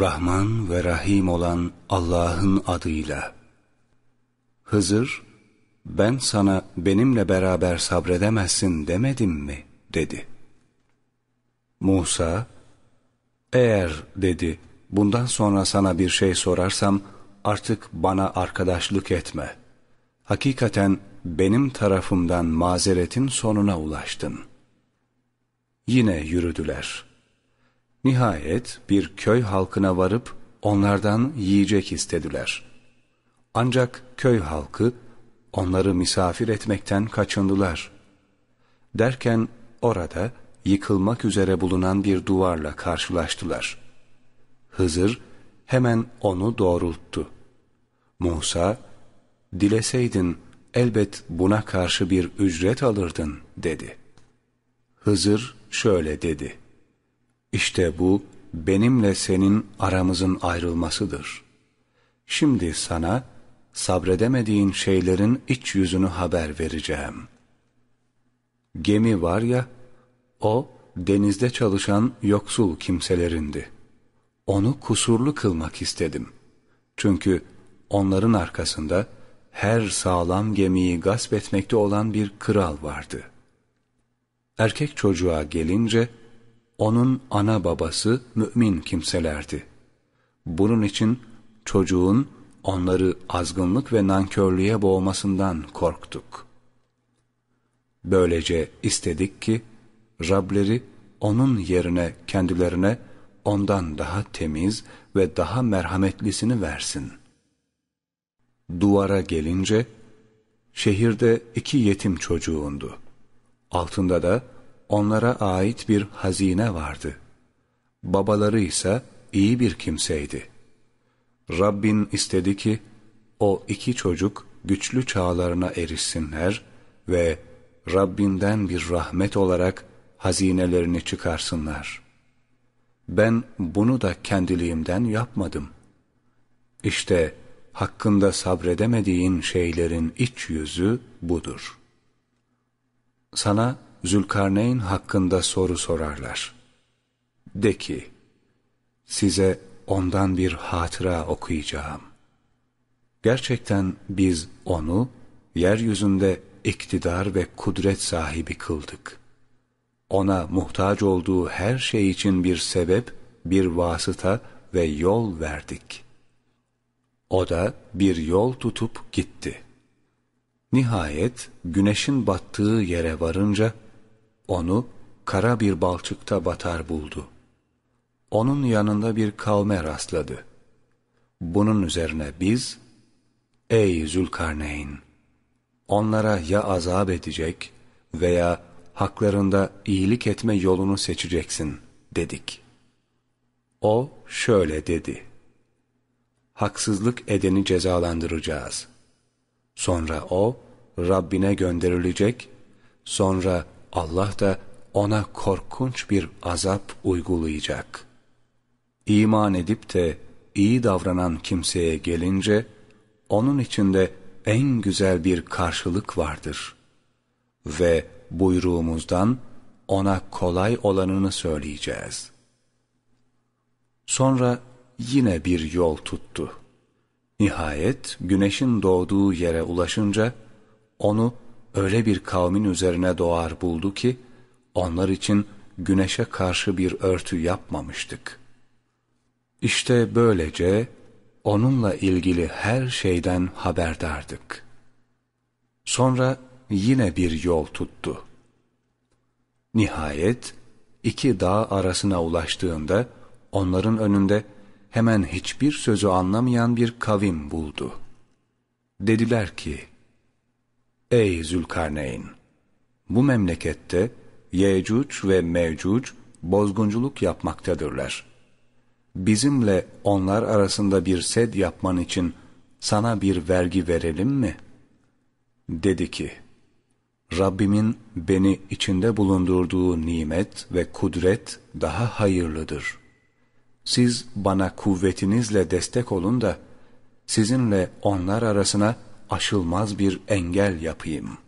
Rahman ve Rahim olan Allah'ın adıyla. Hızır, ben sana benimle beraber sabredemezsin demedim mi? dedi. Musa, eğer dedi, bundan sonra sana bir şey sorarsam artık bana arkadaşlık etme. Hakikaten benim tarafımdan mazeretin sonuna ulaştın. Yine yürüdüler. Nihayet bir köy halkına varıp onlardan yiyecek istediler. Ancak köy halkı onları misafir etmekten kaçındılar. Derken orada yıkılmak üzere bulunan bir duvarla karşılaştılar. Hızır hemen onu doğrulttu. Musa, dileseydin elbet buna karşı bir ücret alırdın dedi. Hızır şöyle dedi. İşte bu benimle senin aramızın ayrılmasıdır. Şimdi sana sabredemediğin şeylerin iç yüzünü haber vereceğim. Gemi var ya, o denizde çalışan yoksul kimselerindi. Onu kusurlu kılmak istedim. Çünkü onların arkasında her sağlam gemiyi gasp etmekte olan bir kral vardı. Erkek çocuğa gelince, onun ana babası mümin kimselerdi. Bunun için çocuğun onları azgınlık ve nankörlüğe boğmasından korktuk. Böylece istedik ki Rableri onun yerine kendilerine ondan daha temiz ve daha merhametlisini versin. Duvara gelince şehirde iki yetim çocuğundu. Altında da onlara ait bir hazine vardı. Babaları ise iyi bir kimseydi. Rabbin istedi ki o iki çocuk güçlü çağlarına erişsinler ve Rabbinden bir rahmet olarak hazinelerini çıkarsınlar. Ben bunu da kendiliğimden yapmadım. İşte hakkında sabredemediğin şeylerin iç yüzü budur. Sana Zülkarneyn hakkında soru sorarlar. De ki, size ondan bir hatıra okuyacağım. Gerçekten biz onu yeryüzünde iktidar ve kudret sahibi kıldık. Ona muhtaç olduğu her şey için bir sebep, bir vasıta ve yol verdik. O da bir yol tutup gitti. Nihayet güneşin battığı yere varınca, onu kara bir balçıkta batar buldu. Onun yanında bir kavme rastladı. Bunun üzerine biz, Ey Zülkarneyn! Onlara ya azap edecek veya haklarında iyilik etme yolunu seçeceksin dedik. O şöyle dedi. Haksızlık edeni cezalandıracağız. Sonra o Rabbine gönderilecek, sonra Allah da ona korkunç bir azap uygulayacak. İman edip de iyi davranan kimseye gelince, onun içinde en güzel bir karşılık vardır. Ve buyruğumuzdan ona kolay olanını söyleyeceğiz. Sonra yine bir yol tuttu. Nihayet güneşin doğduğu yere ulaşınca, onu öyle bir kavmin üzerine doğar buldu ki, onlar için güneşe karşı bir örtü yapmamıştık. İşte böylece onunla ilgili her şeyden haberdardık. Sonra yine bir yol tuttu. Nihayet iki dağ arasına ulaştığında onların önünde hemen hiçbir sözü anlamayan bir kavim buldu. Dediler ki, Ey Zülkarneyn! Bu memlekette Yecüc ve Mevcuc bozgunculuk yapmaktadırlar. Bizimle onlar arasında bir sed yapman için sana bir vergi verelim mi? Dedi ki, Rabbimin beni içinde bulundurduğu nimet ve kudret daha hayırlıdır. Siz bana kuvvetinizle destek olun da, sizinle onlar arasına aşılmaz bir engel yapayım.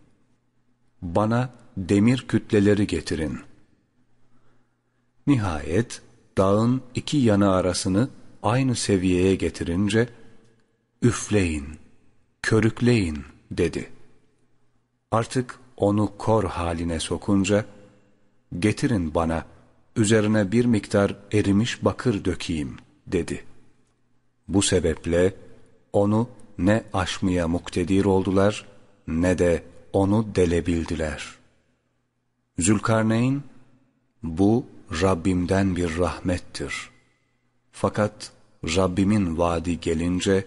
Bana demir kütleleri getirin. Nihayet dağın iki yanı arasını aynı seviyeye getirince, üfleyin, körükleyin dedi. Artık onu kor haline sokunca, getirin bana, üzerine bir miktar erimiş bakır dökeyim dedi. Bu sebeple onu ne aşmaya muktedir oldular ne de onu delebildiler. Zülkarneyn, bu Rabbimden bir rahmettir. Fakat Rabbimin vaadi gelince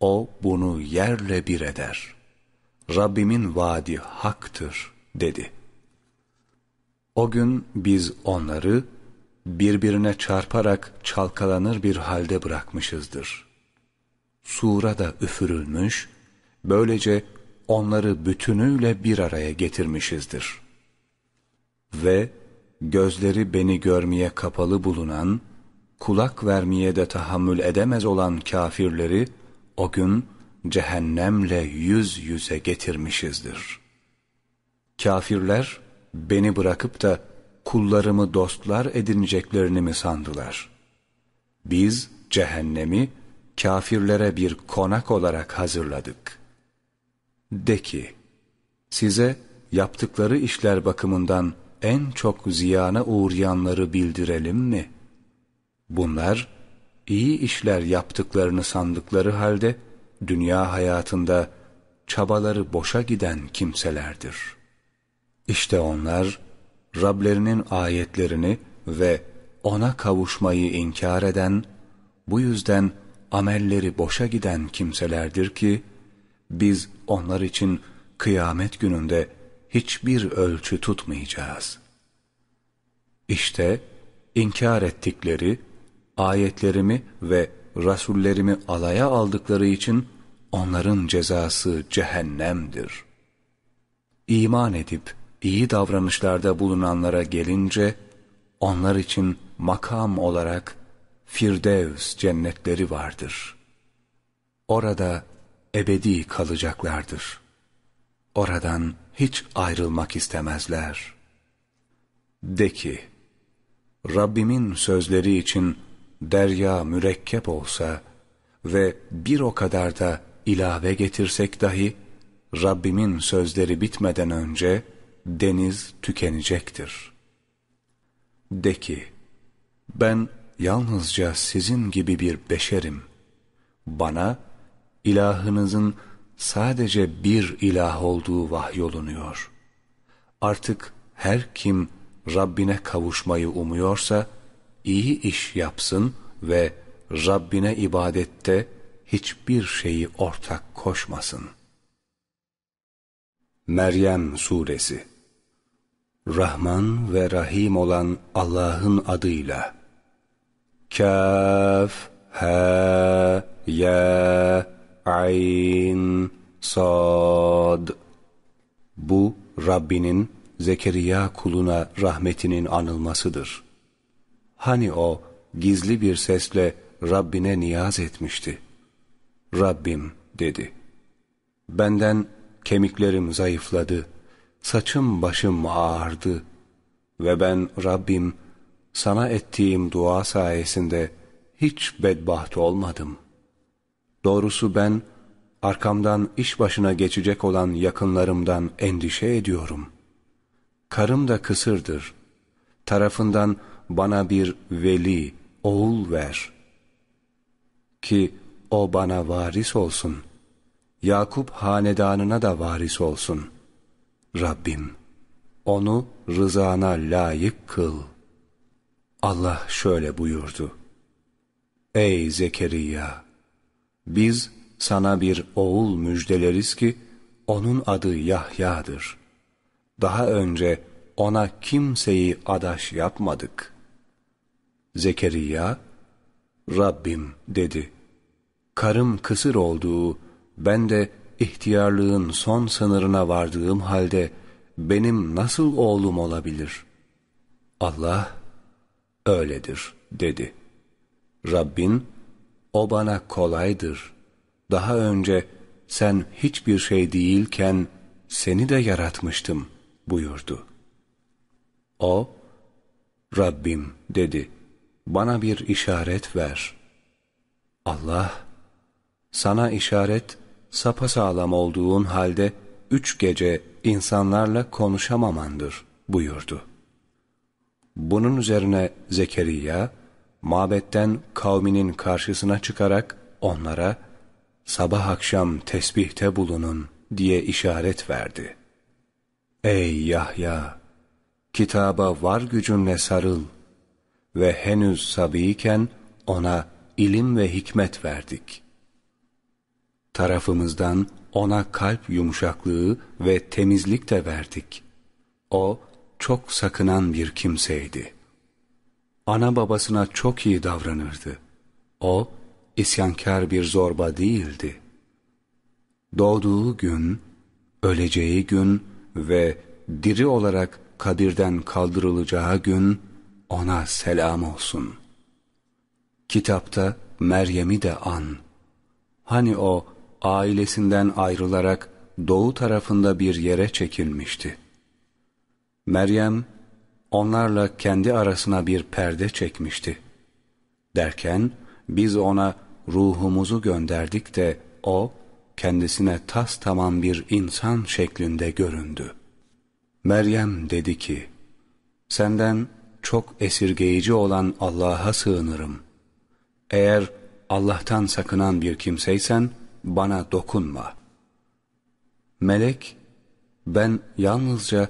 o bunu yerle bir eder. Rabbimin vaadi haktır dedi. O gün biz onları birbirine çarparak çalkalanır bir halde bırakmışızdır. Sura da üfürülmüş, böylece onları bütünüyle bir araya getirmişizdir. Ve gözleri beni görmeye kapalı bulunan, kulak vermeye de tahammül edemez olan kafirleri o gün cehennemle yüz yüze getirmişizdir. Kafirler beni bırakıp da kullarımı dostlar edineceklerini mi sandılar? Biz cehennemi kafirlere bir konak olarak hazırladık. De ki, size yaptıkları işler bakımından en çok ziyana uğrayanları bildirelim mi? Bunlar, iyi işler yaptıklarını sandıkları halde, dünya hayatında çabaları boşa giden kimselerdir. İşte onlar, Rablerinin ayetlerini ve ona kavuşmayı inkar eden, bu yüzden amelleri boşa giden kimselerdir ki, biz onlar için kıyamet gününde hiçbir ölçü tutmayacağız. İşte inkar ettikleri, ayetlerimi ve rasullerimi alaya aldıkları için onların cezası cehennemdir. İman edip iyi davranışlarda bulunanlara gelince, onlar için makam olarak Firdevs cennetleri vardır. Orada ebedi kalacaklardır. Oradan hiç ayrılmak istemezler. De ki, Rabbimin sözleri için derya mürekkep olsa ve bir o kadar da ilave getirsek dahi, Rabbimin sözleri bitmeden önce deniz tükenecektir. De ki, ben yalnızca sizin gibi bir beşerim. Bana ilahınızın sadece bir ilah olduğu vahyolunuyor. Artık her kim Rabbine kavuşmayı umuyorsa iyi iş yapsın ve Rabbine ibadette hiçbir şeyi ortak koşmasın. Meryem Suresi Rahman ve Rahim olan Allah'ın adıyla Kaf, Ha, Ya, Ayn, Sad Bu Rabbinin Zekeriya kuluna rahmetinin anılmasıdır. Hani o gizli bir sesle Rabbine niyaz etmişti. Rabbim dedi. Benden kemiklerim zayıfladı, saçım başım ağardı ve ben Rabbim sana ettiğim dua sayesinde hiç bedbaht olmadım. Doğrusu ben arkamdan iş başına geçecek olan yakınlarımdan endişe ediyorum. Karım da kısırdır. Tarafından bana bir veli, oğul ver. Ki o bana varis olsun. Yakup hanedanına da varis olsun. Rabbim, onu rızana layık kıl. Allah şöyle buyurdu. Ey Zekeriya! Biz sana bir oğul müjdeleriz ki, onun adı Yahya'dır. Daha önce ona kimseyi adaş yapmadık. Zekeriya, Rabbim dedi. Karım kısır olduğu, ben de ihtiyarlığın son sınırına vardığım halde benim nasıl oğlum olabilir? Allah, öyledir dedi. Rabbin, o bana kolaydır. Daha önce sen hiçbir şey değilken seni de yaratmıştım buyurdu. O, Rabbim dedi, bana bir işaret ver. Allah, sana işaret sapasağlam olduğun halde üç gece insanlarla konuşamamandır buyurdu. Bunun üzerine Zekeriya, mabetten kavminin karşısına çıkarak onlara, sabah akşam tesbihte bulunun diye işaret verdi. Ey Yahya! Kitaba var gücünle sarıl ve henüz sabiyken ona ilim ve hikmet verdik. Tarafımızdan ona kalp yumuşaklığı ve temizlik de verdik. O çok sakınan bir kimseydi. Ana babasına çok iyi davranırdı. O isyankar bir zorba değildi. Doğduğu gün, öleceği gün ve diri olarak kabirden kaldırılacağı gün ona selam olsun. Kitapta Meryem'i de an. Hani o ailesinden ayrılarak doğu tarafında bir yere çekilmişti. Meryem onlarla kendi arasına bir perde çekmişti. Derken biz ona ruhumuzu gönderdik de o kendisine tas tamam bir insan şeklinde göründü. Meryem dedi ki, senden çok esirgeyici olan Allah'a sığınırım. Eğer Allah'tan sakınan bir kimseysen bana dokunma. Melek, ben yalnızca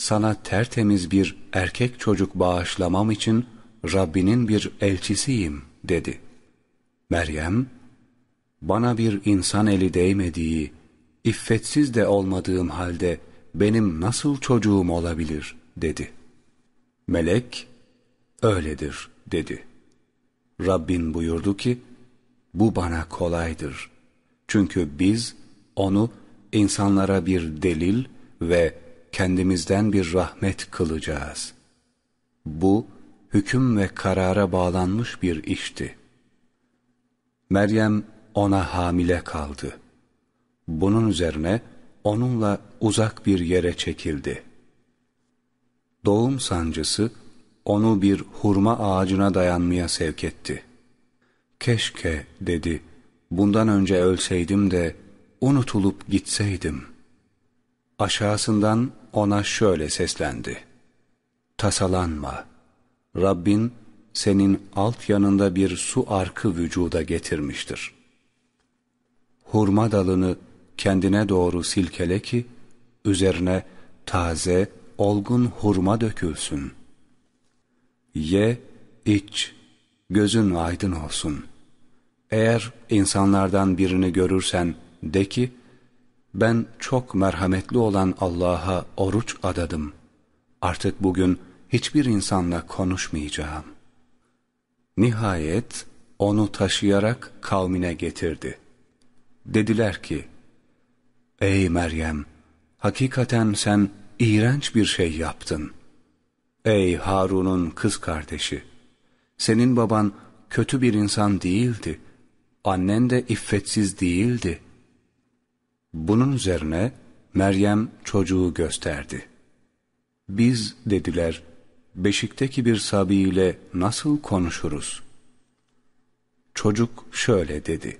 sana tertemiz bir erkek çocuk bağışlamam için Rabbinin bir elçisiyim dedi. Meryem, bana bir insan eli değmediği, iffetsiz de olmadığım halde benim nasıl çocuğum olabilir dedi. Melek, öyledir dedi. Rabbin buyurdu ki, bu bana kolaydır. Çünkü biz onu insanlara bir delil ve kendimizden bir rahmet kılacağız. Bu, hüküm ve karara bağlanmış bir işti. Meryem ona hamile kaldı. Bunun üzerine onunla uzak bir yere çekildi. Doğum sancısı onu bir hurma ağacına dayanmaya sevk etti. Keşke dedi, bundan önce ölseydim de unutulup gitseydim. Aşağısından ona şöyle seslendi. Tasalanma, Rabbin senin alt yanında bir su arkı vücuda getirmiştir. Hurma dalını kendine doğru silkele ki, üzerine taze, olgun hurma dökülsün. Ye, iç, gözün aydın olsun. Eğer insanlardan birini görürsen de ki, ben çok merhametli olan Allah'a oruç adadım. Artık bugün hiçbir insanla konuşmayacağım. Nihayet onu taşıyarak kavmine getirdi. Dediler ki, Ey Meryem! Hakikaten sen iğrenç bir şey yaptın. Ey Harun'un kız kardeşi! Senin baban kötü bir insan değildi. Annen de iffetsiz değildi. Bunun üzerine Meryem çocuğu gösterdi. Biz dediler, beşikteki bir sabiyle nasıl konuşuruz? Çocuk şöyle dedi.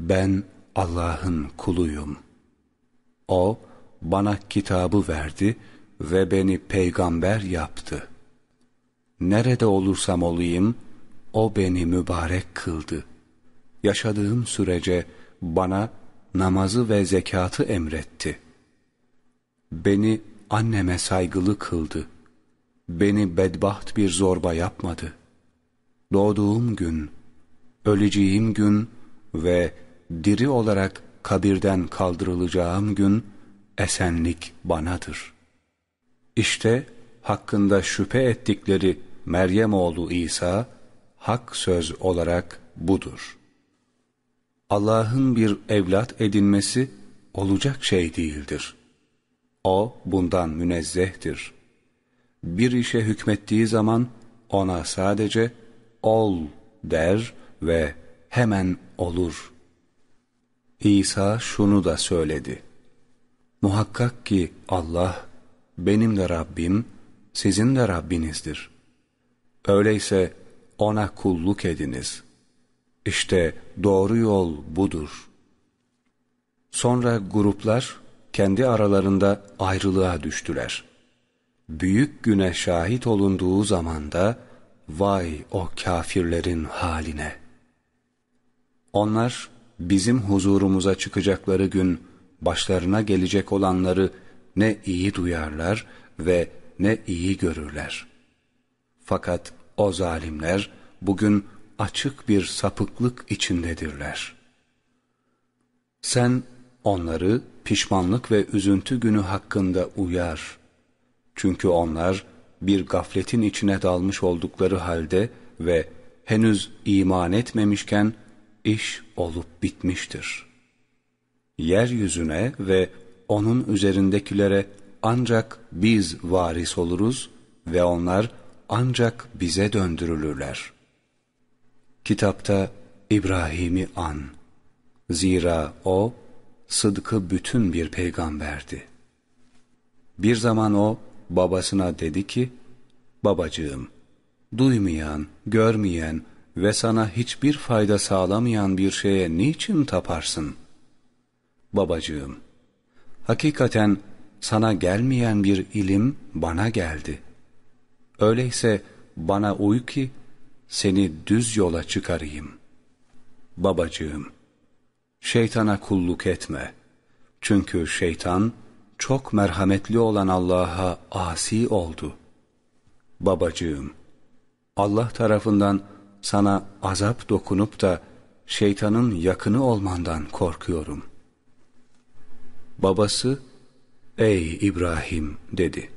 Ben Allah'ın kuluyum. O bana kitabı verdi ve beni peygamber yaptı. Nerede olursam olayım, o beni mübarek kıldı. Yaşadığım sürece bana namazı ve zekatı emretti. Beni anneme saygılı kıldı. Beni bedbaht bir zorba yapmadı. Doğduğum gün, öleceğim gün ve diri olarak kabirden kaldırılacağım gün esenlik banadır. İşte hakkında şüphe ettikleri Meryem oğlu İsa hak söz olarak budur. Allah'ın bir evlat edinmesi olacak şey değildir. O bundan münezzehtir. Bir işe hükmettiği zaman ona sadece ol der ve hemen olur. İsa şunu da söyledi. Muhakkak ki Allah benim de Rabbim, sizin de Rabbinizdir. Öyleyse ona kulluk ediniz. İşte doğru yol budur. Sonra gruplar kendi aralarında ayrılığa düştüler. Büyük güne şahit olunduğu zaman da vay o kafirlerin haline. Onlar bizim huzurumuza çıkacakları gün başlarına gelecek olanları ne iyi duyarlar ve ne iyi görürler. Fakat o zalimler bugün açık bir sapıklık içindedirler. Sen onları pişmanlık ve üzüntü günü hakkında uyar. Çünkü onlar bir gafletin içine dalmış oldukları halde ve henüz iman etmemişken iş olup bitmiştir. Yeryüzüne ve onun üzerindekilere ancak biz varis oluruz ve onlar ancak bize döndürülürler. Kitapta İbrahim'i an. Zira o, sıdkı bütün bir peygamberdi. Bir zaman o, babasına dedi ki, Babacığım, duymayan, görmeyen ve sana hiçbir fayda sağlamayan bir şeye niçin taparsın? Babacığım, hakikaten sana gelmeyen bir ilim bana geldi. Öyleyse bana uy ki seni düz yola çıkarayım. Babacığım, şeytana kulluk etme. Çünkü şeytan çok merhametli olan Allah'a asi oldu. Babacığım, Allah tarafından sana azap dokunup da şeytanın yakını olmandan korkuyorum. Babası, ey İbrahim dedi.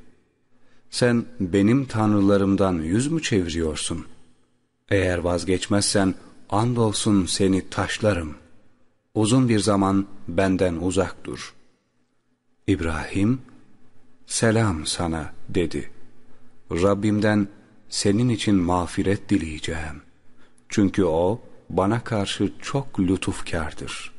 Sen benim tanrılarımdan yüz mü çeviriyorsun? Eğer vazgeçmezsen andolsun seni taşlarım. Uzun bir zaman benden uzak dur. İbrahim, selam sana dedi. Rabbimden senin için mağfiret dileyeceğim. Çünkü o bana karşı çok lütufkardır.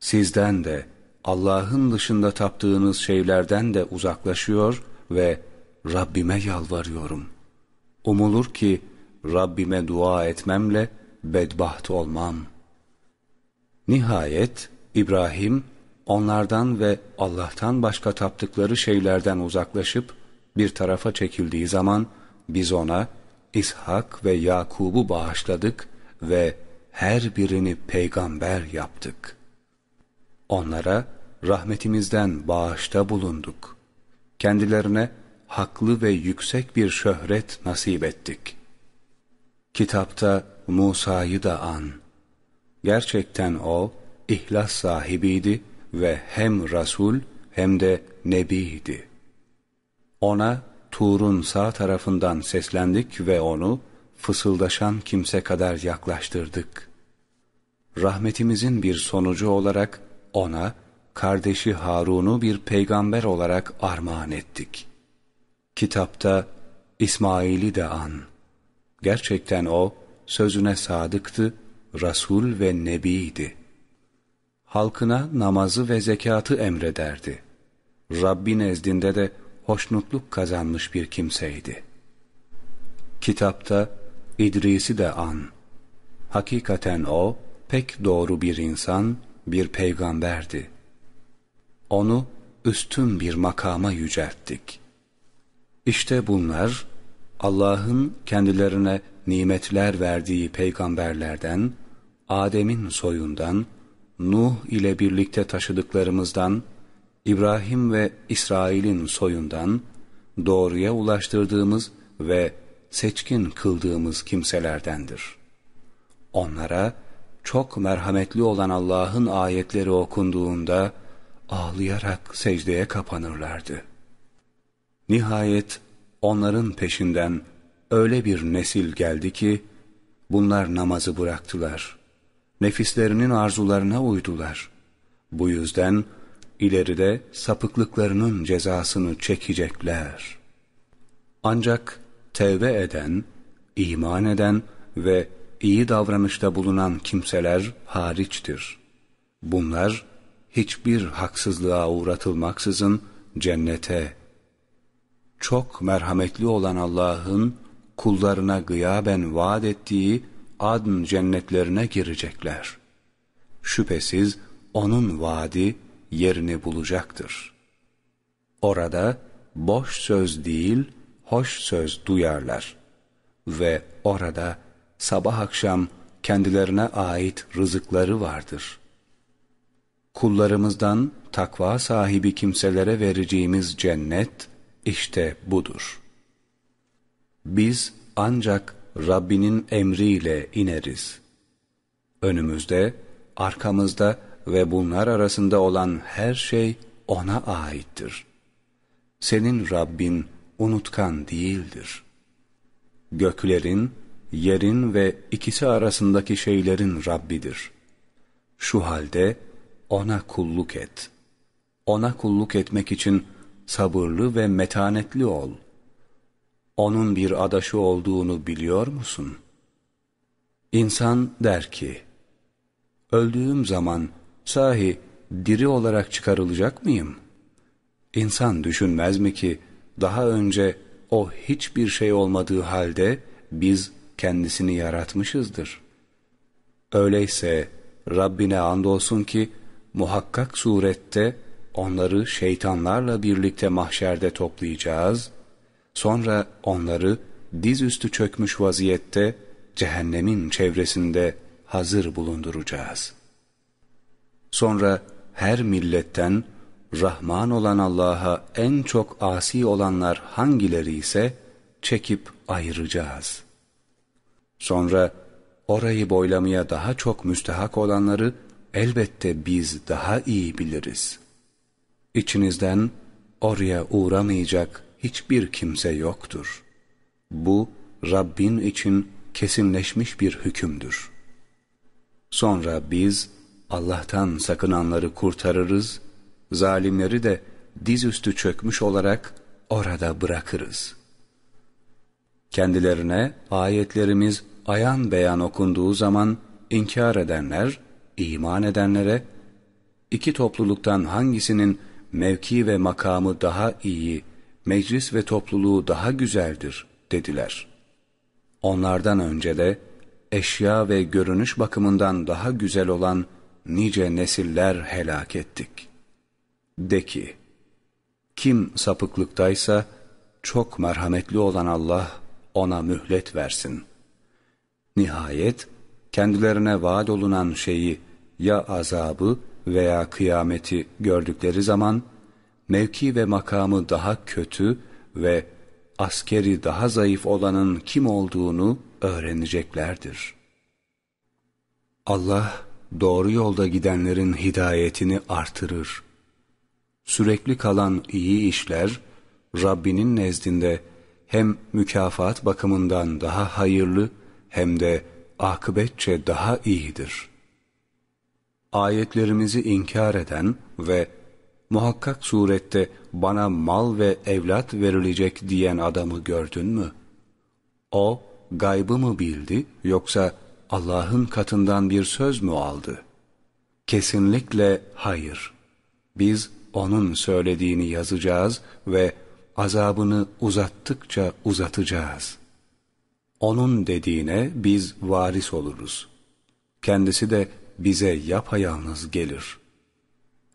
Sizden de Allah'ın dışında taptığınız şeylerden de uzaklaşıyor ve Rabbime yalvarıyorum. Umulur ki Rabbime dua etmemle bedbaht olmam. Nihayet İbrahim onlardan ve Allah'tan başka taptıkları şeylerden uzaklaşıp bir tarafa çekildiği zaman biz ona İshak ve Yakub'u bağışladık ve her birini peygamber yaptık. Onlara rahmetimizden bağışta bulunduk. Kendilerine haklı ve yüksek bir şöhret nasip ettik. Kitapta Musa'yı da an. Gerçekten o, ihlas sahibiydi ve hem Rasul hem de Nebiydi. Ona Tur'un sağ tarafından seslendik ve onu fısıldaşan kimse kadar yaklaştırdık. Rahmetimizin bir sonucu olarak ona kardeşi Harun'u bir peygamber olarak armağan ettik. Kitapta İsmail'i de an. Gerçekten o sözüne sadıktı, Rasul ve Nebiydi. Halkına namazı ve zekatı emrederdi. Rabbi nezdinde de hoşnutluk kazanmış bir kimseydi. Kitapta İdris'i de an. Hakikaten o pek doğru bir insan, bir peygamberdi. Onu üstün bir makama yücelttik. İşte bunlar Allah'ın kendilerine nimetler verdiği peygamberlerden, Adem'in soyundan, Nuh ile birlikte taşıdıklarımızdan, İbrahim ve İsrail'in soyundan, doğruya ulaştırdığımız ve seçkin kıldığımız kimselerdendir. Onlara çok merhametli olan Allah'ın ayetleri okunduğunda ağlayarak secdeye kapanırlardı. Nihayet onların peşinden öyle bir nesil geldi ki bunlar namazı bıraktılar. Nefislerinin arzularına uydular. Bu yüzden ileride sapıklıklarının cezasını çekecekler. Ancak tevbe eden, iman eden ve iyi davranışta bulunan kimseler hariçtir. Bunlar hiçbir haksızlığa uğratılmaksızın cennete, çok merhametli olan Allah'ın kullarına gıyaben vaat ettiği adn cennetlerine girecekler. Şüphesiz onun vaadi yerini bulacaktır. Orada boş söz değil, hoş söz duyarlar. Ve orada sabah akşam kendilerine ait rızıkları vardır. Kullarımızdan takva sahibi kimselere vereceğimiz cennet işte budur. Biz ancak Rabbinin emriyle ineriz. Önümüzde, arkamızda ve bunlar arasında olan her şey O'na aittir. Senin Rabbin unutkan değildir. Göklerin, yerin ve ikisi arasındaki şeylerin Rabbidir. Şu halde O'na kulluk et. O'na kulluk etmek için sabırlı ve metanetli ol. O'nun bir adaşı olduğunu biliyor musun? İnsan der ki, Öldüğüm zaman sahi diri olarak çıkarılacak mıyım? İnsan düşünmez mi ki daha önce o hiçbir şey olmadığı halde biz kendisini yaratmışızdır. Öyleyse Rabbine andolsun ki muhakkak surette onları şeytanlarla birlikte mahşerde toplayacağız, sonra onları dizüstü çökmüş vaziyette cehennemin çevresinde hazır bulunduracağız. Sonra her milletten Rahman olan Allah'a en çok asi olanlar hangileri ise çekip ayıracağız. Sonra orayı boylamaya daha çok müstehak olanları elbette biz daha iyi biliriz. İçinizden oraya uğramayacak hiçbir kimse yoktur. Bu Rabbin için kesinleşmiş bir hükümdür. Sonra biz Allah'tan sakınanları kurtarırız, zalimleri de dizüstü çökmüş olarak orada bırakırız. Kendilerine ayetlerimiz ayan beyan okunduğu zaman inkar edenler, iman edenlere, iki topluluktan hangisinin mevki ve makamı daha iyi, meclis ve topluluğu daha güzeldir dediler. Onlardan önce de eşya ve görünüş bakımından daha güzel olan nice nesiller helak ettik. De ki, kim sapıklıktaysa çok merhametli olan Allah ona mühlet versin. Nihayet kendilerine vaat olunan şeyi ya azabı veya kıyameti gördükleri zaman mevki ve makamı daha kötü ve askeri daha zayıf olanın kim olduğunu öğreneceklerdir. Allah doğru yolda gidenlerin hidayetini artırır. Sürekli kalan iyi işler Rabbinin nezdinde hem mükafat bakımından daha hayırlı hem de akıbetçe daha iyidir. Ayetlerimizi inkar eden ve muhakkak surette bana mal ve evlat verilecek diyen adamı gördün mü? O gaybı mı bildi yoksa Allah'ın katından bir söz mü aldı? Kesinlikle hayır. Biz onun söylediğini yazacağız ve azabını uzattıkça uzatacağız. Onun dediğine biz varis oluruz. Kendisi de bize yapayalnız gelir.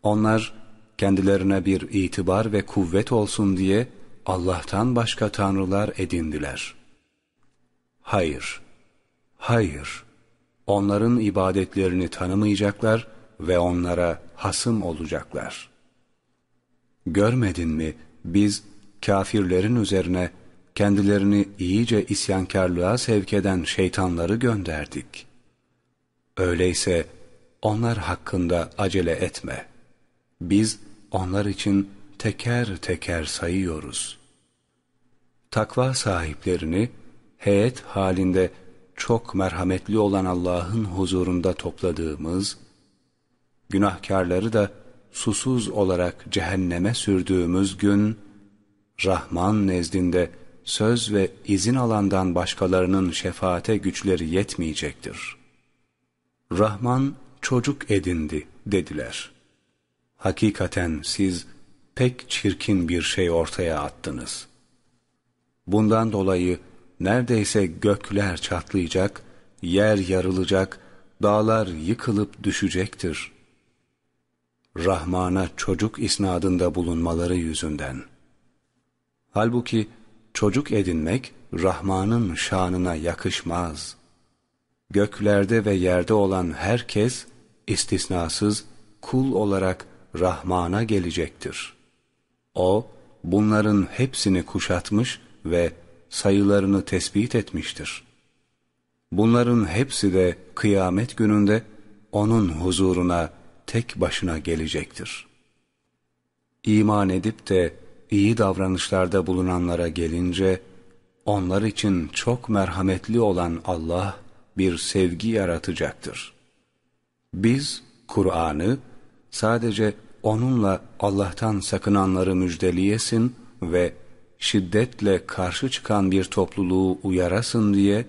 Onlar kendilerine bir itibar ve kuvvet olsun diye Allah'tan başka tanrılar edindiler. Hayır, hayır, onların ibadetlerini tanımayacaklar ve onlara hasım olacaklar. Görmedin mi biz kafirlerin üzerine kendilerini iyice isyankarlığa sevk eden şeytanları gönderdik. Öyleyse onlar hakkında acele etme. Biz onlar için teker teker sayıyoruz. Takva sahiplerini heyet halinde çok merhametli olan Allah'ın huzurunda topladığımız, günahkarları da susuz olarak cehenneme sürdüğümüz gün, Rahman nezdinde söz ve izin alandan başkalarının şefaate güçleri yetmeyecektir. Rahman çocuk edindi dediler. Hakikaten siz pek çirkin bir şey ortaya attınız. Bundan dolayı neredeyse gökler çatlayacak, yer yarılacak, dağlar yıkılıp düşecektir. Rahman'a çocuk isnadında bulunmaları yüzünden. Halbuki çocuk edinmek Rahman'ın şanına yakışmaz. Göklerde ve yerde olan herkes istisnasız kul olarak Rahman'a gelecektir. O, bunların hepsini kuşatmış ve sayılarını tespit etmiştir. Bunların hepsi de kıyamet gününde O'nun huzuruna tek başına gelecektir. İman edip de iyi davranışlarda bulunanlara gelince, onlar için çok merhametli olan Allah bir sevgi yaratacaktır. Biz Kur'an'ı sadece onunla Allah'tan sakınanları müjdeliyesin ve şiddetle karşı çıkan bir topluluğu uyarasın diye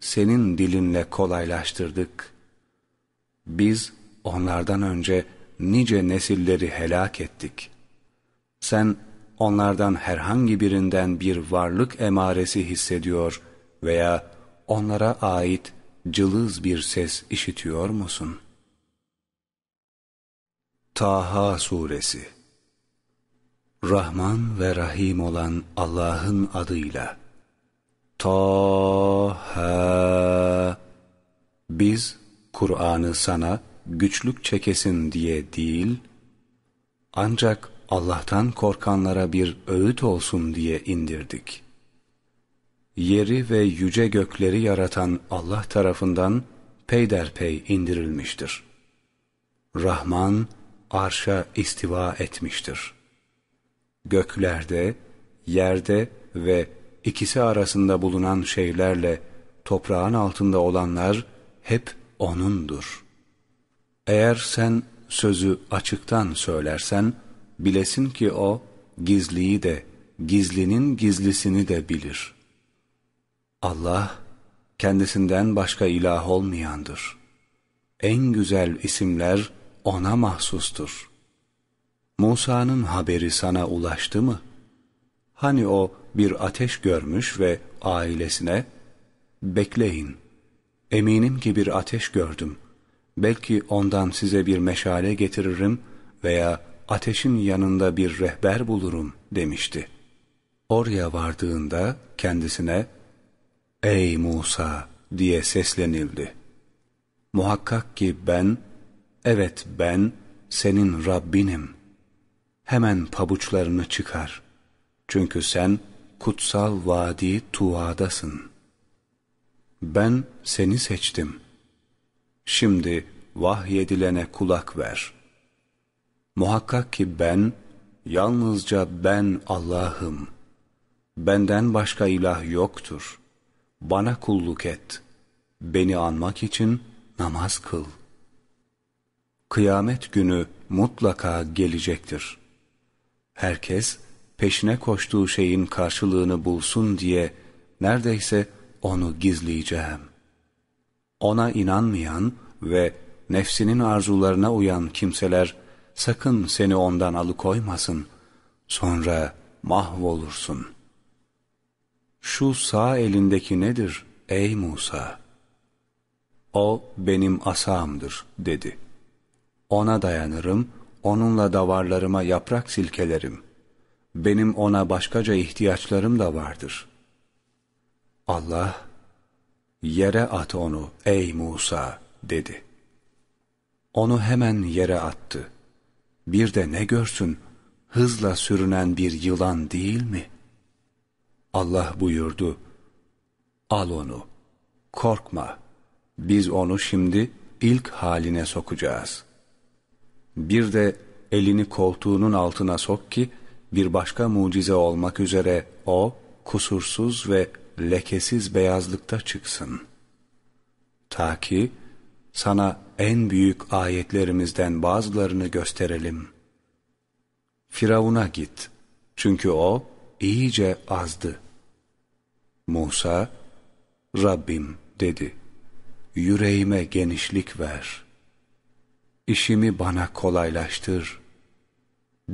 senin dilinle kolaylaştırdık. Biz onlardan önce nice nesilleri helak ettik. Sen onlardan herhangi birinden bir varlık emaresi hissediyor veya onlara ait cılız bir ses işitiyor musun? Taha Suresi Rahman ve Rahim olan Allah'ın adıyla Taha Biz Kur'an'ı sana güçlük çekesin diye değil, ancak Allah'tan korkanlara bir öğüt olsun diye indirdik. Yeri ve yüce gökleri yaratan Allah tarafından peyderpey indirilmiştir. Rahman arşa istiva etmiştir. Göklerde, yerde ve ikisi arasında bulunan şeylerle toprağın altında olanlar hep O'nundur. Eğer sen sözü açıktan söylersen, bilesin ki O, gizliyi de, gizlinin gizlisini de bilir. Allah, kendisinden başka ilah olmayandır. En güzel isimler O'na mahsustur. Musa'nın haberi sana ulaştı mı? Hani o bir ateş görmüş ve ailesine, Bekleyin, eminim ki bir ateş gördüm. Belki ondan size bir meşale getiririm veya ateşin yanında bir rehber bulurum demişti. Oraya vardığında kendisine, Ey Musa diye seslenildi. Muhakkak ki ben, evet ben senin Rabbinim. Hemen pabuçlarını çıkar. Çünkü sen kutsal vadi Tuğa'dasın. Ben seni seçtim. Şimdi vahyedilene kulak ver. Muhakkak ki ben, yalnızca ben Allah'ım. Benden başka ilah yoktur. Bana kulluk et. Beni anmak için namaz kıl. Kıyamet günü mutlaka gelecektir. Herkes, peşine koştuğu şeyin karşılığını bulsun diye neredeyse onu gizleyeceğim. Ona inanmayan ve nefsinin arzularına uyan kimseler sakın seni ondan alıkoymasın. Sonra mahvolursun. Şu sağ elindeki nedir ey Musa? O benim asamdır dedi. Ona dayanırım, onunla davarlarıma yaprak silkelerim. Benim ona başkaca ihtiyaçlarım da vardır. Allah, yere at onu ey Musa dedi. Onu hemen yere attı. Bir de ne görsün, hızla sürünen bir yılan değil mi? Allah buyurdu, al onu, korkma, biz onu şimdi ilk haline sokacağız. Bir de elini koltuğunun altına sok ki, bir başka mucize olmak üzere o, kusursuz ve lekesiz beyazlıkta çıksın. Ta ki, sana en büyük ayetlerimizden bazılarını gösterelim. Firavun'a git. Çünkü o iyice azdı. Musa, Rabbim dedi. Yüreğime genişlik ver. İşimi bana kolaylaştır.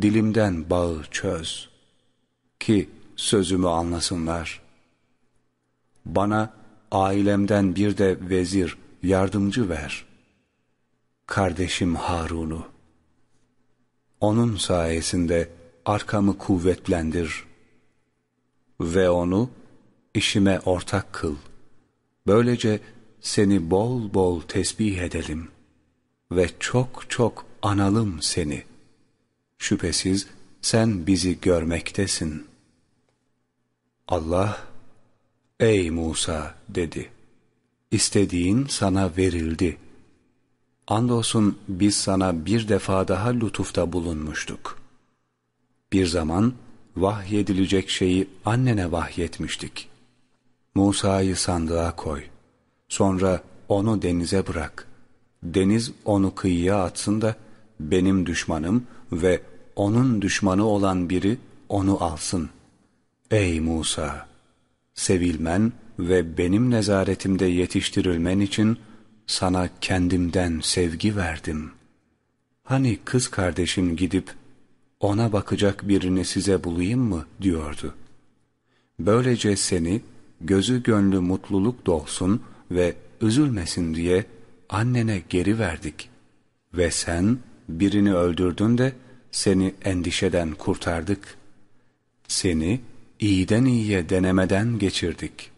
Dilimden bağı çöz. Ki sözümü anlasınlar. Bana ailemden bir de vezir, yardımcı ver. Kardeşim Harun'u. Onun sayesinde arkamı kuvvetlendir ve onu işime ortak kıl. Böylece seni bol bol tesbih edelim ve çok çok analım seni. Şüphesiz sen bizi görmektesin. Allah, ey Musa dedi, istediğin sana verildi. Andolsun biz sana bir defa daha lütufta bulunmuştuk. Bir zaman vahyedilecek şeyi annene vahyetmiştik. Musa'yı sandığa koy. Sonra onu denize bırak. Deniz onu kıyıya atsın da benim düşmanım ve onun düşmanı olan biri onu alsın. Ey Musa! Sevilmen ve benim nezaretimde yetiştirilmen için sana kendimden sevgi verdim. Hani kız kardeşim gidip ona bakacak birini size bulayım mı diyordu. Böylece seni gözü gönlü mutluluk dolsun ve üzülmesin diye annene geri verdik. Ve sen birini öldürdün de seni endişeden kurtardık. Seni iyiden iyiye denemeden geçirdik.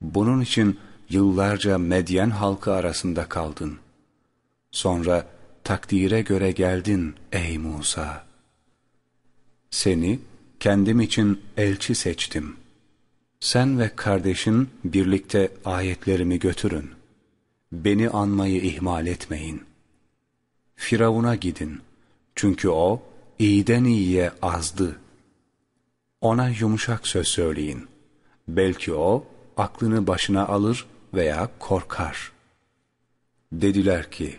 Bunun için yıllarca Medyen halkı arasında kaldın. Sonra takdire göre geldin ey Musa. Seni kendim için elçi seçtim. Sen ve kardeşin birlikte ayetlerimi götürün. Beni anmayı ihmal etmeyin. Firavun'a gidin. Çünkü o iyiden iyiye azdı. Ona yumuşak söz söyleyin. Belki o aklını başına alır veya korkar. Dediler ki,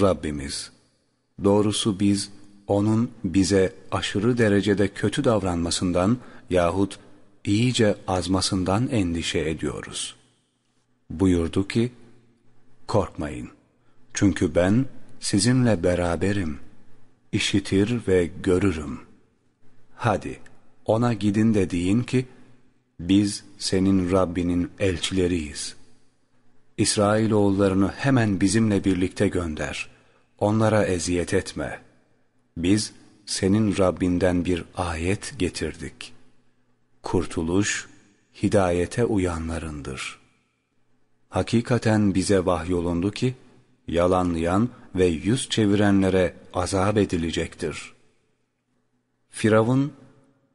Rabbimiz, doğrusu biz onun bize aşırı derecede kötü davranmasından yahut iyice azmasından endişe ediyoruz. Buyurdu ki, korkmayın. Çünkü ben sizinle beraberim. İşitir ve görürüm. Hadi ona gidin de deyin ki, biz senin Rabbinin elçileriyiz. İsrailoğullarını hemen bizimle birlikte gönder. Onlara eziyet etme. Biz senin Rabbinden bir ayet getirdik. Kurtuluş, hidayete uyanlarındır. Hakikaten bize vahyolundu ki, yalanlayan ve yüz çevirenlere azap edilecektir. Firavun,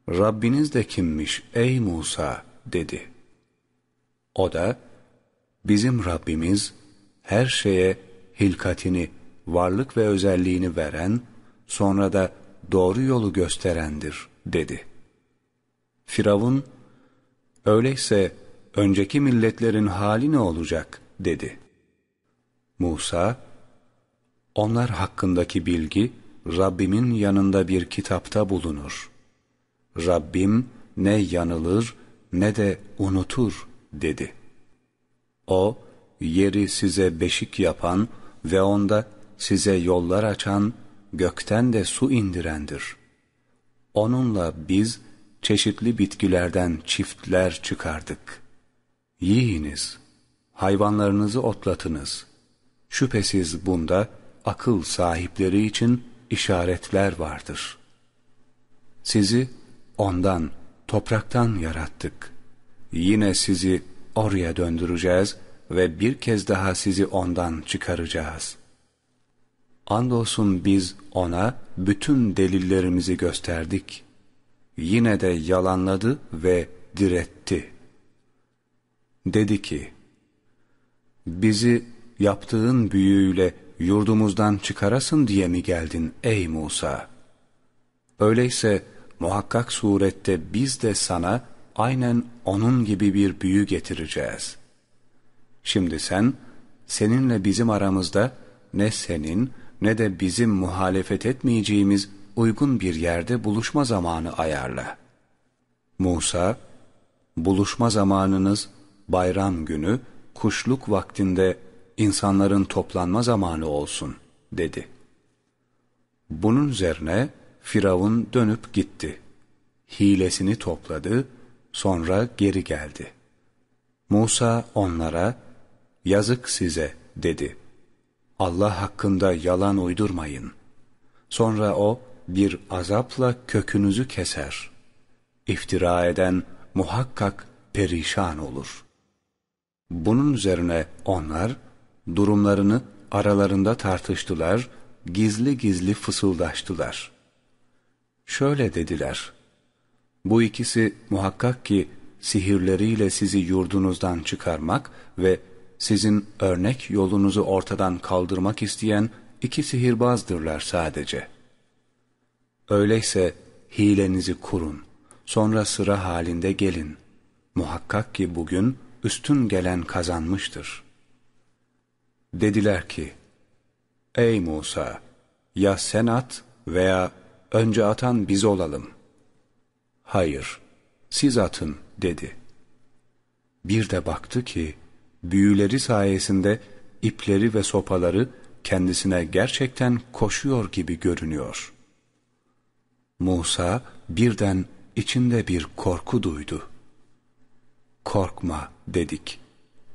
Rabbiniz de kimmiş ey Musa dedi. O da, bizim Rabbimiz her şeye hilkatini, varlık ve özelliğini veren, sonra da doğru yolu gösterendir dedi. Firavun, öyleyse önceki milletlerin hali ne olacak dedi. Musa, onlar hakkındaki bilgi Rabbimin yanında bir kitapta bulunur. Rabbim ne yanılır ne de unutur dedi. O, yeri size beşik yapan ve onda size yollar açan, gökten de su indirendir. Onunla biz çeşitli bitkilerden çiftler çıkardık. Yiyiniz, hayvanlarınızı otlatınız. Şüphesiz bunda akıl sahipleri için işaretler vardır. Sizi ondan, topraktan yarattık. Yine sizi oraya döndüreceğiz ve bir kez daha sizi ondan çıkaracağız. Andolsun biz ona bütün delillerimizi gösterdik. Yine de yalanladı ve diretti. Dedi ki, bizi yaptığın büyüyle yurdumuzdan çıkarasın diye mi geldin ey Musa? Öyleyse muhakkak surette biz de sana aynen onun gibi bir büyü getireceğiz. Şimdi sen, seninle bizim aramızda ne senin ne de bizim muhalefet etmeyeceğimiz uygun bir yerde buluşma zamanı ayarla. Musa, buluşma zamanınız bayram günü, kuşluk vaktinde insanların toplanma zamanı olsun, dedi. Bunun üzerine Firavun dönüp gitti. Hilesini topladı, sonra geri geldi. Musa onlara, yazık size dedi. Allah hakkında yalan uydurmayın. Sonra o bir azapla kökünüzü keser. İftira eden muhakkak perişan olur. Bunun üzerine onlar durumlarını aralarında tartıştılar, gizli gizli fısıldaştılar. Şöyle dediler, bu ikisi muhakkak ki sihirleriyle sizi yurdunuzdan çıkarmak ve sizin örnek yolunuzu ortadan kaldırmak isteyen iki sihirbazdırlar sadece. Öyleyse hilenizi kurun, sonra sıra halinde gelin. Muhakkak ki bugün üstün gelen kazanmıştır. Dediler ki, Ey Musa! Ya sen at veya önce atan biz olalım. Hayır, siz atın dedi. Bir de baktı ki, büyüleri sayesinde ipleri ve sopaları kendisine gerçekten koşuyor gibi görünüyor. Musa birden içinde bir korku duydu. Korkma dedik.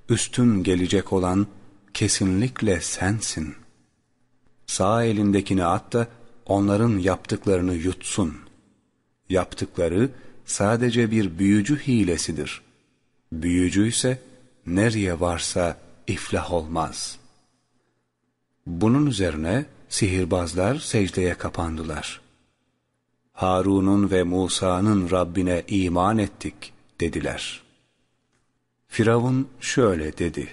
Üstün gelecek olan kesinlikle sensin. Sağ elindekini at da onların yaptıklarını yutsun. Yaptıkları sadece bir büyücü hilesidir. Büyücü ise nereye varsa iflah olmaz. Bunun üzerine sihirbazlar secdeye kapandılar. Harun'un ve Musa'nın Rabbine iman ettik dediler. Firavun şöyle dedi.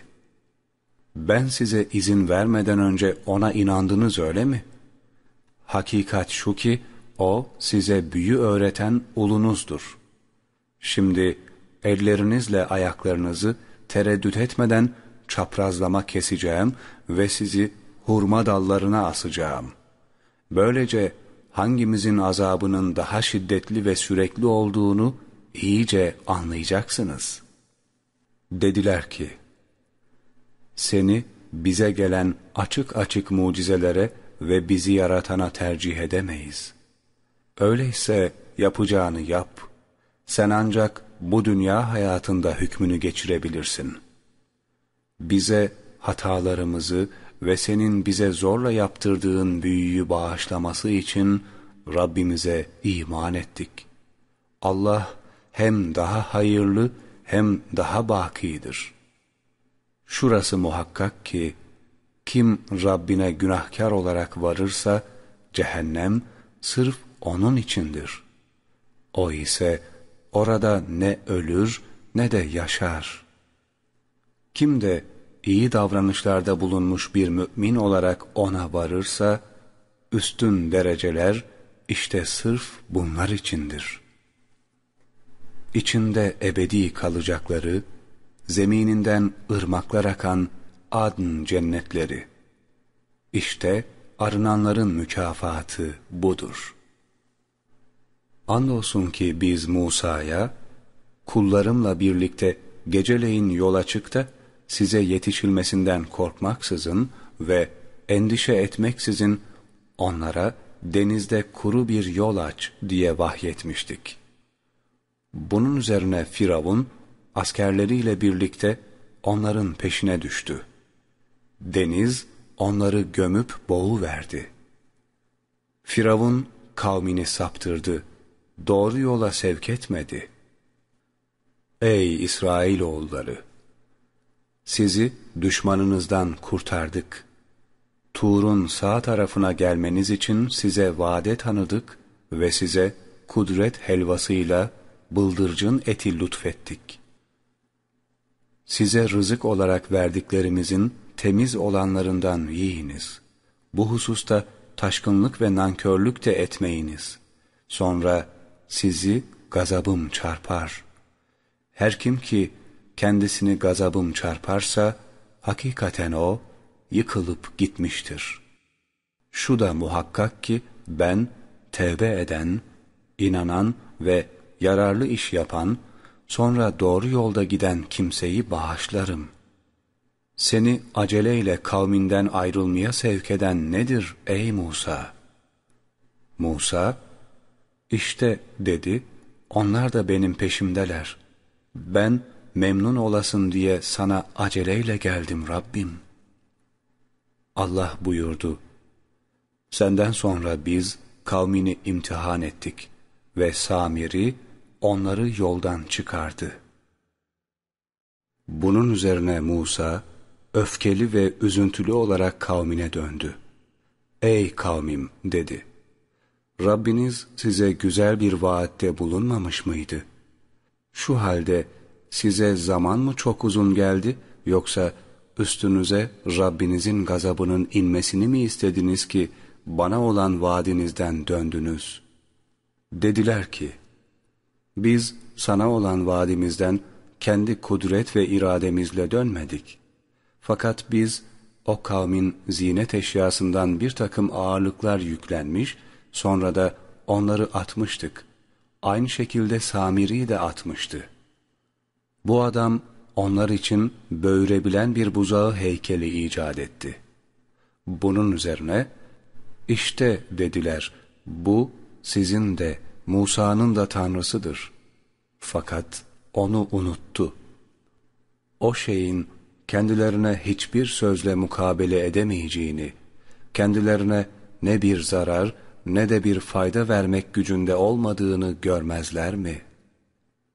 Ben size izin vermeden önce ona inandınız öyle mi? Hakikat şu ki o size büyü öğreten ulunuzdur. Şimdi ellerinizle ayaklarınızı tereddüt etmeden çaprazlama keseceğim ve sizi hurma dallarına asacağım. Böylece hangimizin azabının daha şiddetli ve sürekli olduğunu iyice anlayacaksınız. Dediler ki, seni bize gelen açık açık mucizelere ve bizi yaratana tercih edemeyiz. Öyleyse yapacağını yap. Sen ancak bu dünya hayatında hükmünü geçirebilirsin. Bize hatalarımızı ve senin bize zorla yaptırdığın büyüyü bağışlaması için Rabbimize iman ettik. Allah hem daha hayırlı hem daha bakidir. Şurası muhakkak ki, kim Rabbine günahkar olarak varırsa, cehennem sırf onun içindir. O ise orada ne ölür ne de yaşar. Kim de iyi davranışlarda bulunmuş bir mümin olarak ona varırsa, üstün dereceler işte sırf bunlar içindir. İçinde ebedi kalacakları, zemininden ırmaklar akan adn cennetleri. İşte arınanların mükafatı budur. Andolsun ki biz Musa'ya, kullarımla birlikte geceleyin yola çık da size yetişilmesinden korkmaksızın ve endişe etmeksizin onlara denizde kuru bir yol aç diye vahyetmiştik. Bunun üzerine Firavun askerleriyle birlikte onların peşine düştü. Deniz onları gömüp boğu verdi. Firavun kavmini saptırdı, doğru yola sevk etmedi. Ey İsrailoğulları! Sizi düşmanınızdan kurtardık. Tur'un sağ tarafına gelmeniz için size vade tanıdık ve size kudret helvasıyla bıldırcın eti lütfettik. Size rızık olarak verdiklerimizin temiz olanlarından yiyiniz. Bu hususta taşkınlık ve nankörlük de etmeyiniz. Sonra sizi gazabım çarpar. Her kim ki kendisini gazabım çarparsa, hakikaten o, yıkılıp gitmiştir. Şu da muhakkak ki ben tevbe eden, inanan ve yararlı iş yapan, sonra doğru yolda giden kimseyi bağışlarım. Seni aceleyle kavminden ayrılmaya sevk eden nedir ey Musa? Musa, işte dedi, onlar da benim peşimdeler. Ben memnun olasın diye sana aceleyle geldim Rabbim. Allah buyurdu, Senden sonra biz kavmini imtihan ettik ve Samir'i onları yoldan çıkardı. Bunun üzerine Musa, öfkeli ve üzüntülü olarak kavmine döndü. Ey kavmim dedi. Rabbiniz size güzel bir vaatte bulunmamış mıydı? Şu halde size zaman mı çok uzun geldi yoksa üstünüze Rabbinizin gazabının inmesini mi istediniz ki bana olan vaadinizden döndünüz? Dediler ki, biz sana olan vaadimizden kendi kudret ve irademizle dönmedik. Fakat biz o kavmin zinet eşyasından bir takım ağırlıklar yüklenmiş, sonra da onları atmıştık. Aynı şekilde Samiri de atmıştı. Bu adam onlar için böğürebilen bir buzağı heykeli icat etti. Bunun üzerine, işte dediler, bu sizin de Musa'nın da tanrısıdır. Fakat onu unuttu. O şeyin kendilerine hiçbir sözle mukabele edemeyeceğini, kendilerine ne bir zarar ne de bir fayda vermek gücünde olmadığını görmezler mi?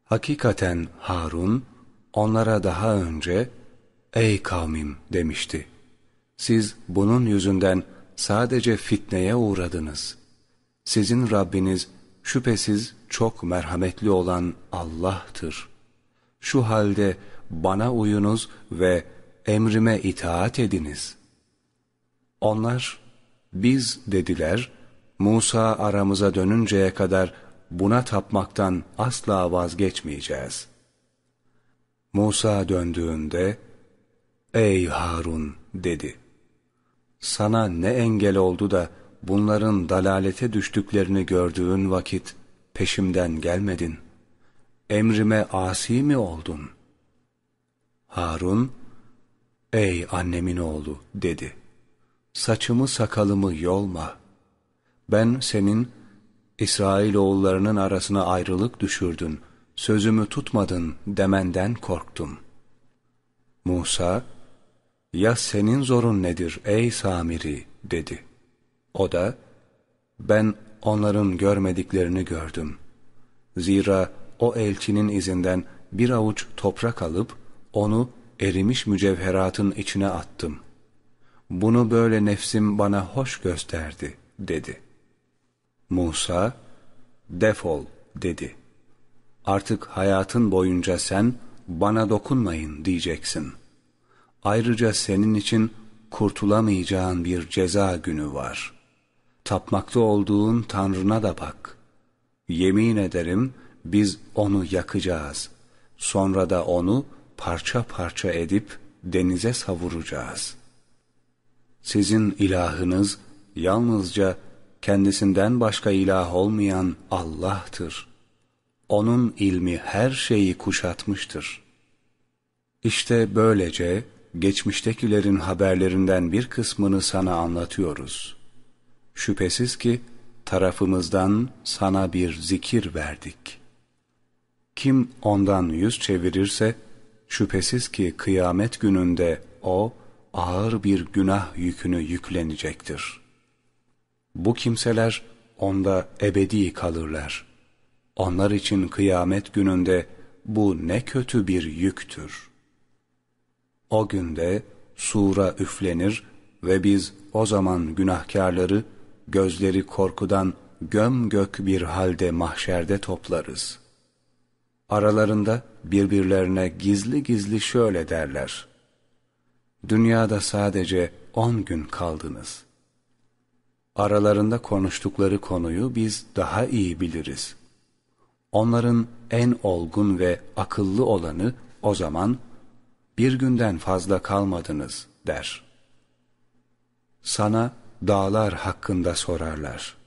Hakikaten Harun onlara daha önce ''Ey kavmim'' demişti. Siz bunun yüzünden sadece fitneye uğradınız. Sizin Rabbiniz şüphesiz çok merhametli olan Allah'tır. Şu halde bana uyunuz ve emrime itaat ediniz. Onlar, biz dediler, Musa aramıza dönünceye kadar buna tapmaktan asla vazgeçmeyeceğiz. Musa döndüğünde, Ey Harun dedi. Sana ne engel oldu da bunların dalalete düştüklerini gördüğün vakit peşimden gelmedin. Emrime asi mi oldun? Harun, ey annemin oğlu dedi. Saçımı sakalımı yolma. Ben senin İsrailoğullarının arasına ayrılık düşürdün, sözümü tutmadın demenden korktum. Musa, ya senin zorun nedir ey Samiri dedi. O da, ben onların görmediklerini gördüm. Zira o elçinin izinden bir avuç toprak alıp onu erimiş mücevheratın içine attım. Bunu böyle nefsim bana hoş gösterdi dedi. Musa, defol dedi. Artık hayatın boyunca sen bana dokunmayın diyeceksin. Ayrıca senin için kurtulamayacağın bir ceza günü var. Tapmakta olduğun Tanrına da bak. Yemin ederim biz onu yakacağız. Sonra da onu parça parça edip denize savuracağız. Sizin ilahınız yalnızca kendisinden başka ilah olmayan Allah'tır. Onun ilmi her şeyi kuşatmıştır. İşte böylece geçmiştekilerin haberlerinden bir kısmını sana anlatıyoruz. Şüphesiz ki tarafımızdan sana bir zikir verdik. Kim ondan yüz çevirirse, şüphesiz ki kıyamet gününde o ağır bir günah yükünü yüklenecektir. Bu kimseler onda ebedi kalırlar. Onlar için kıyamet gününde bu ne kötü bir yüktür. O günde sura üflenir ve biz o zaman günahkarları gözleri korkudan göm gök bir halde mahşerde toplarız. Aralarında birbirlerine gizli gizli şöyle derler. Dünyada sadece on gün kaldınız. Aralarında konuştukları konuyu biz daha iyi biliriz. Onların en olgun ve akıllı olanı o zaman bir günden fazla kalmadınız der. Sana dağlar hakkında sorarlar.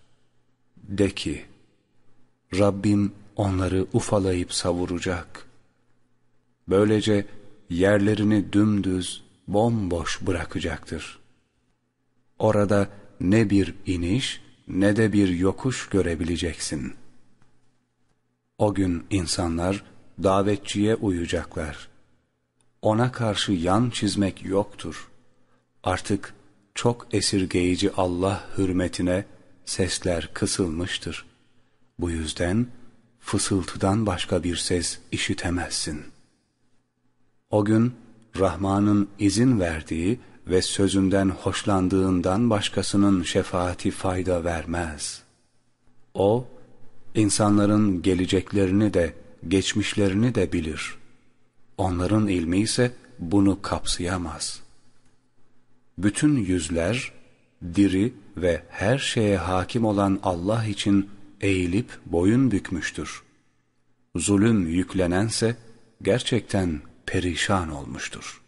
De ki, Rabbim onları ufalayıp savuracak. Böylece yerlerini dümdüz, bomboş bırakacaktır. Orada ne bir iniş ne de bir yokuş görebileceksin. O gün insanlar davetçiye uyacaklar. Ona karşı yan çizmek yoktur. Artık çok esirgeyici Allah hürmetine sesler kısılmıştır. Bu yüzden fısıltıdan başka bir ses işitemezsin. O gün Rahman'ın izin verdiği ve sözünden hoşlandığından başkasının şefaati fayda vermez. O, insanların geleceklerini de, geçmişlerini de bilir. Onların ilmi ise bunu kapsayamaz. Bütün yüzler, diri ve her şeye hakim olan Allah için eğilip boyun bükmüştür. Zulüm yüklenense gerçekten perişan olmuştur.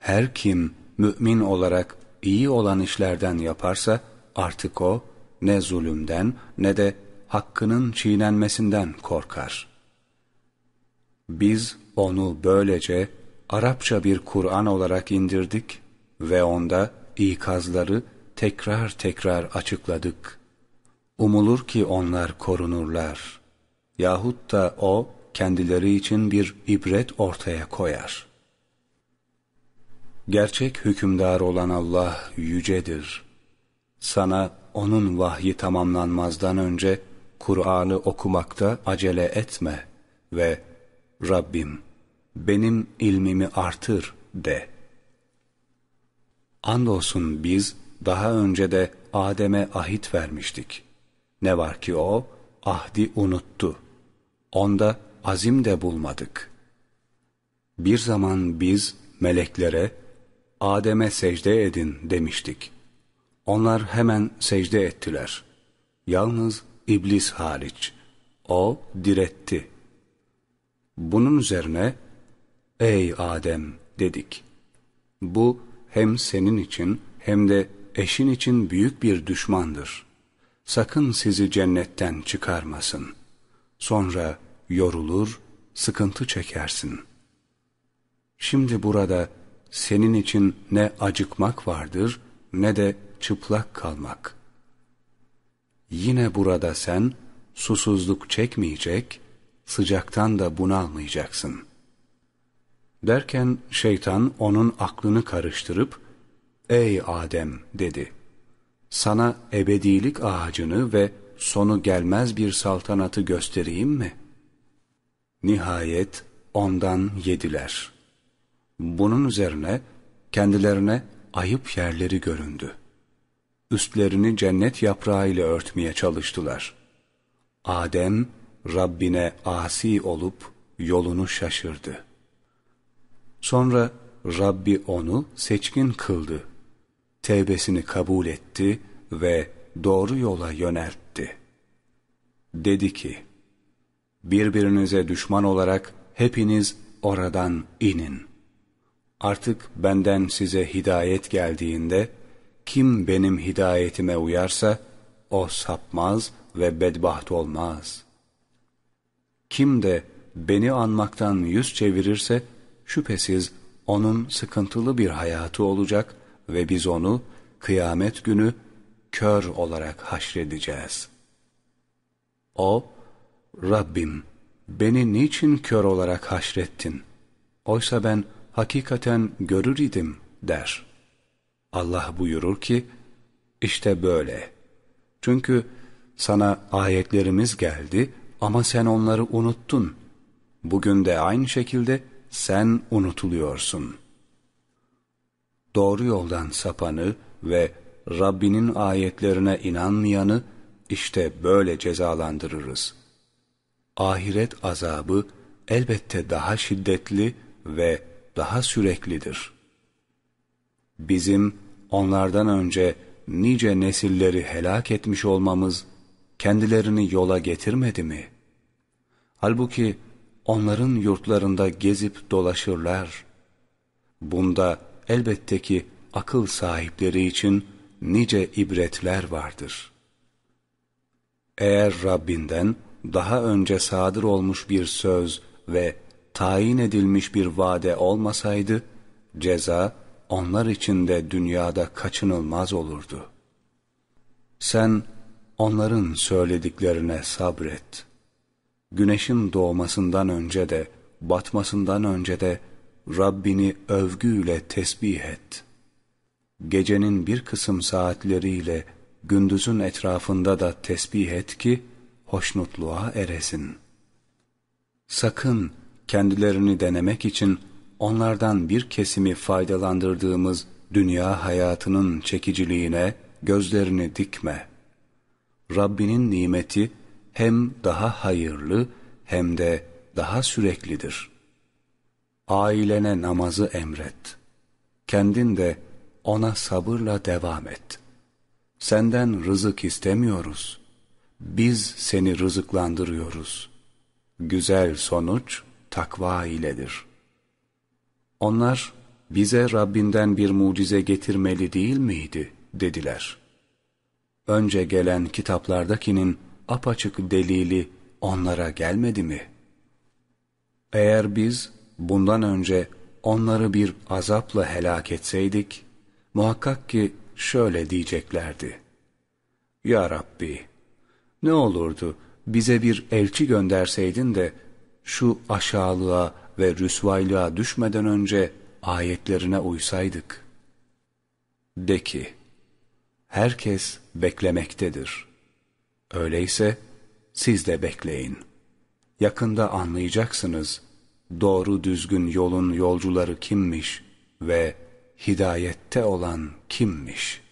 Her kim mümin olarak iyi olan işlerden yaparsa artık o ne zulümden ne de hakkının çiğnenmesinden korkar. Biz onu böylece Arapça bir Kur'an olarak indirdik ve onda ikazları tekrar tekrar açıkladık. Umulur ki onlar korunurlar. Yahut da o kendileri için bir ibret ortaya koyar. Gerçek hükümdar olan Allah yücedir. Sana onun vahyi tamamlanmazdan önce Kur'an'ı okumakta acele etme ve Rabbim benim ilmimi artır de. Andolsun biz daha önce de Adem'e ahit vermiştik. Ne var ki o ahdi unuttu. Onda azim de bulmadık. Bir zaman biz meleklere Adem'e secde edin demiştik. Onlar hemen secde ettiler. Yalnız iblis hariç. O diretti. Bunun üzerine Ey Adem dedik. Bu hem senin için hem de eşin için büyük bir düşmandır. Sakın sizi cennetten çıkarmasın. Sonra yorulur, sıkıntı çekersin. Şimdi burada senin için ne acıkmak vardır ne de çıplak kalmak. Yine burada sen susuzluk çekmeyecek, sıcaktan da bunalmayacaksın. Derken şeytan onun aklını karıştırıp, Ey Adem dedi, sana ebedilik ağacını ve sonu gelmez bir saltanatı göstereyim mi? Nihayet ondan yediler. Bunun üzerine kendilerine ayıp yerleri göründü. Üstlerini cennet yaprağıyla örtmeye çalıştılar. Adem, Rabbine asi olup yolunu şaşırdı. Sonra Rabbi onu seçkin kıldı. Tevbesini kabul etti ve doğru yola yöneltti. Dedi ki, birbirinize düşman olarak hepiniz oradan inin. Artık benden size hidayet geldiğinde, kim benim hidayetime uyarsa, o sapmaz ve bedbaht olmaz. Kim de beni anmaktan yüz çevirirse, şüphesiz onun sıkıntılı bir hayatı olacak ve biz onu kıyamet günü kör olarak haşredeceğiz. O, Rabbim beni niçin kör olarak haşrettin? Oysa ben hakikaten görür idim der. Allah buyurur ki, işte böyle. Çünkü sana ayetlerimiz geldi ama sen onları unuttun. Bugün de aynı şekilde sen unutuluyorsun. Doğru yoldan sapanı ve Rabbinin ayetlerine inanmayanı işte böyle cezalandırırız. Ahiret azabı elbette daha şiddetli ve daha süreklidir. Bizim onlardan önce nice nesilleri helak etmiş olmamız kendilerini yola getirmedi mi? Halbuki onların yurtlarında gezip dolaşırlar. Bunda elbette ki akıl sahipleri için nice ibretler vardır. Eğer Rabbinden daha önce sadır olmuş bir söz ve tayin edilmiş bir vade olmasaydı, ceza onlar için de dünyada kaçınılmaz olurdu. Sen onların söylediklerine sabret. güneşin doğmasından önce de, batmasından önce de Rabbini övgüyle tesbih et. Gecenin bir kısım saatleriyle gündüzün etrafında da tesbih et ki, hoşnutluğa eresin. Sakın kendilerini denemek için onlardan bir kesimi faydalandırdığımız dünya hayatının çekiciliğine gözlerini dikme. Rabbinin nimeti hem daha hayırlı hem de daha süreklidir. Ailene namazı emret. Kendin de ona sabırla devam et. Senden rızık istemiyoruz. Biz seni rızıklandırıyoruz. Güzel sonuç takva iledir. Onlar bize Rabbinden bir mucize getirmeli değil miydi dediler. Önce gelen kitaplardakinin apaçık delili onlara gelmedi mi? Eğer biz bundan önce onları bir azapla helak etseydik, muhakkak ki şöyle diyeceklerdi. Ya Rabbi, ne olurdu bize bir elçi gönderseydin de şu aşağılığa ve rüsvaylığa düşmeden önce ayetlerine uysaydık. De ki, herkes beklemektedir. Öyleyse siz de bekleyin. Yakında anlayacaksınız doğru düzgün yolun yolcuları kimmiş ve hidayette olan kimmiş?''